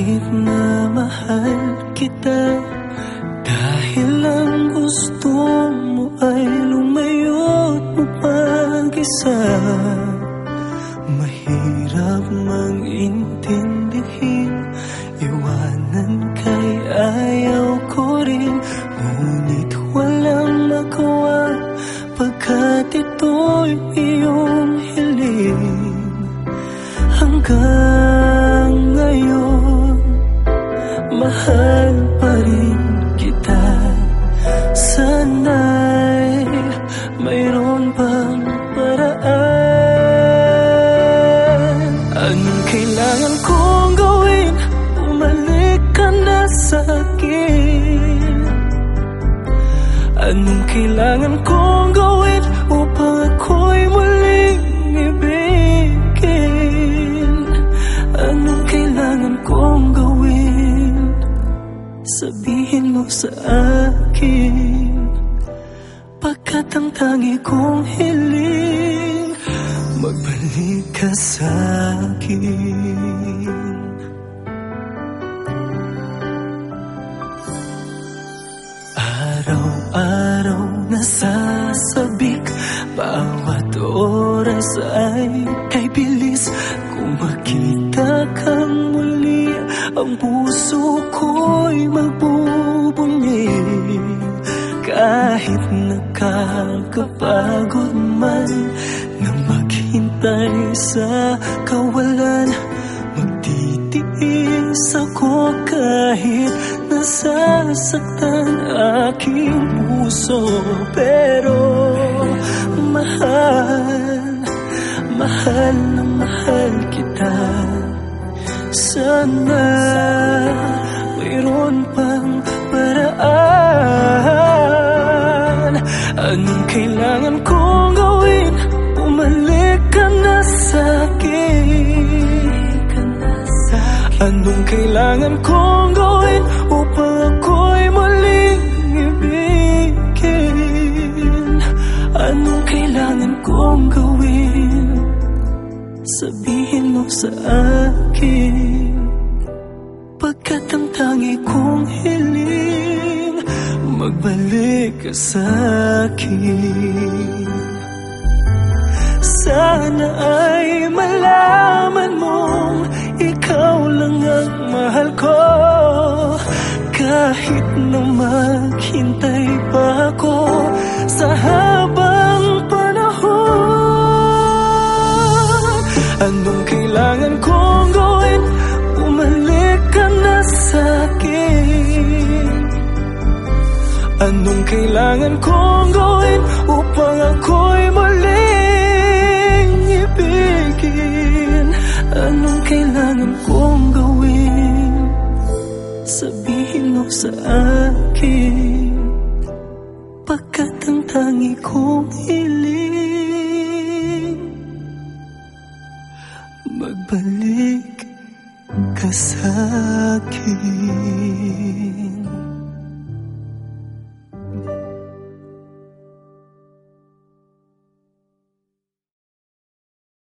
Kahit na mahal kita? Dahil ang gusto mo ay lumayo't mag-isa Mahirap mang intindihin Iwanan kay ayaw ko rin. Ngunit walang magawa Pagkat ito'y iyong hiling. Hanggang Mahal pa rin kita. Sana'y mayroon pang paraan. Anong kailangan kong gawin? Bumalik ka na sa akin. Anong kailangan kong gawin upang ako'y Sabihin mo sa akin Pagkat ang tangi kong hiling Magbalik ka sa akin. Araw-araw nasasabik Bawat oras ay kay bilis Kung makita kang muli Ang puso ko'y magbubunyi Kahit nakakapagod man Na maghintay sa kawalan Magtitiis ako kahit nasasaktan aking puso. Pero mahal, mahal na mahal kita Sana mayroon pang paraan Anong kailangan kong gawin? Bumalik ka na sa akin Anong kailangan kong gawin upang ako'y muling ibigin? Anong kailangan kong gawin? Sabihin sa akin. Pagkat ang tangi kong hiling Magbalik ka sa akin. Sana ay malaman mong ikaw lang ang mahal ko. Kahit na maghintay pa ako sa habang Anong kailangan kong gawin upang ako'y muling ibigin? Anong kailangan kong gawin? Sabihin mo sa akin Pagkat ang tangi kong hiling Magbalik ka sa akin